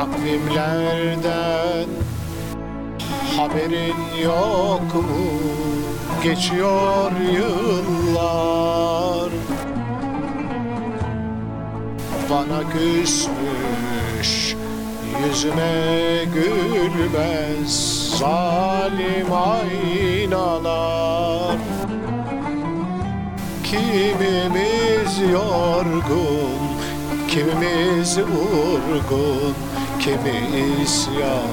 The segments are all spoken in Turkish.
Takvimlerden haberin yok mu? Geçiyor yıllar. Bana küsmüş Yüzüme gülmez Zalim aynalar. Kimimiz yorgun Kimimiz vurgun Kimi isyankar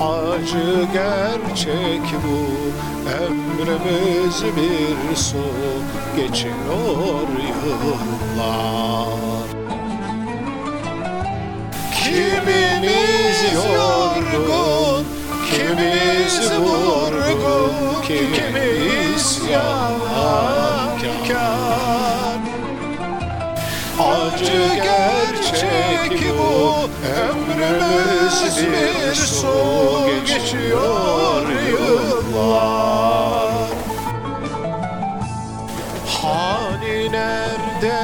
Acı gerçek bu Ömrümüz bir su Geçiyor yıllar. Kimimiz yorgun Kimimiz vurgun Kimi isyankar Acı gerçek bu. Ömrümüz bir su geçiyor yıllar. Hani nerede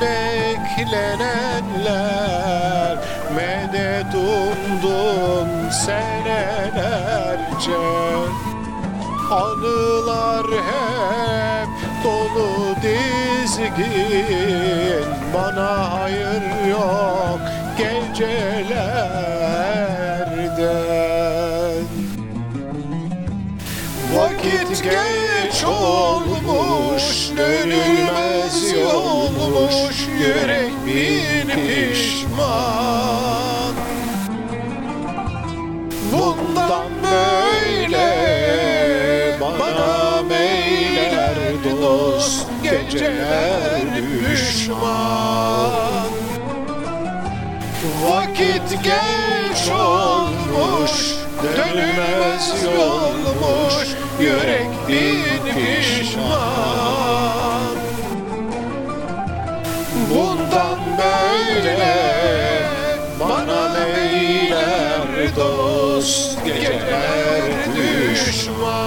beklenenler? Medet umdum senelerce. Anılar hep dolu dizgin Bana hayır yok gecelerden Vakit geç olmuş, dönülmez yolmuş Yürek bin pişman Geceler düşman. Vakit geç olmuş Dönülmez yolmuş Yürek bin pişman. Bundan böyle Bana meyler dost Geceler düşman